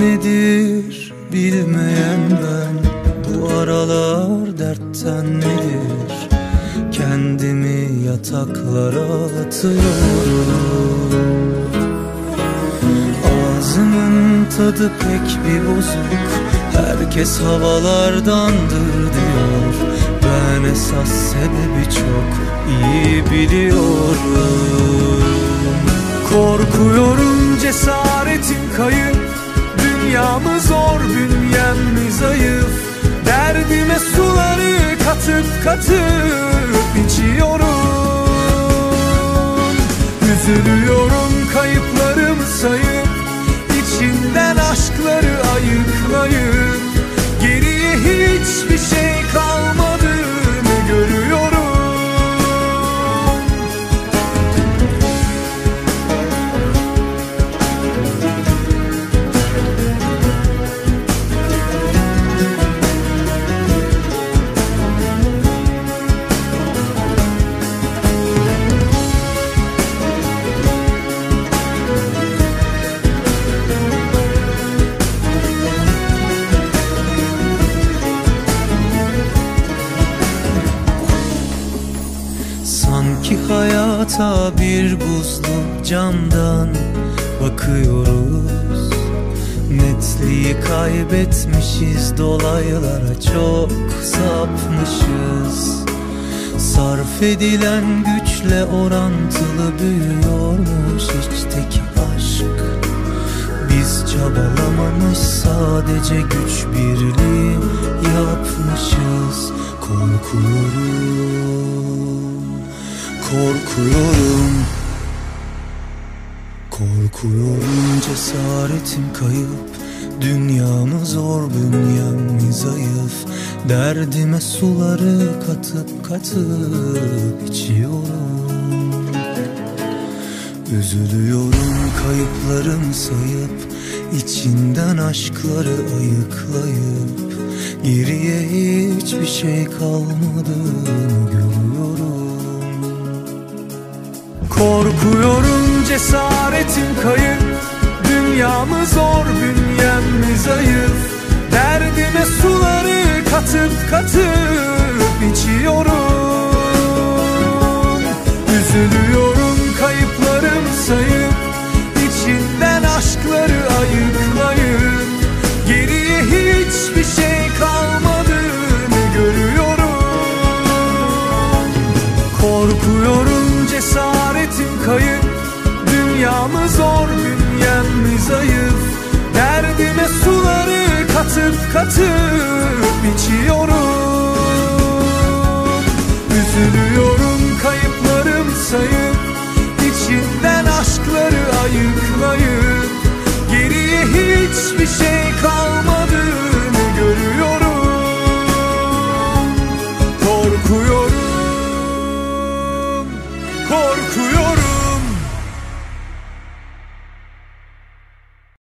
nedir bilmeyen ben? Bu aralar dertten nedir? Kendimi yataklara atıyorum. Ağzımın tadı pek bir bozuk. Herkes havalardandır diyor. Ben esas sebebi çok iyi biliyorum. Korkuyorum cesaretim kayıp. Dünyamı zor bünyem zayıf. Derdime suları katıp katıp içiyorum. Üzülüyorum kayıplarımı sayıp hayata bir buzlu camdan bakıyoruz. Netliği kaybetmişiz dolaylara çok sapmışız. Sarf edilen güçle orantılı büyüyormuş içteki aşk. Biz çabalamamış sadece güç birliği yapmışız. Korkuyorum, korkuyorum. Korkuyorum cesaretim kayıp. Dünyamı zor bünyem zayıf? Derdime suları katıp katıp içiyorum. Üzülüyorum kayıplarım sayıp içinden aşkları ayıklayıp. Geriye hiçbir şey kalmadığını görüyorum Korkuyorum cesaretim kayıp. Dünyamı zor bünyem zayıf. Derdime suları katıp katıp içiyorum. Üzülüyorum kayıplarım sayıp dünya zor bünyem mi zayıf. Derdime suları katıp katıp içiyorum. Üzülüyorum kayıplarım sayıp içinden aşkları ayıklayıp. Geriye hiçbir şey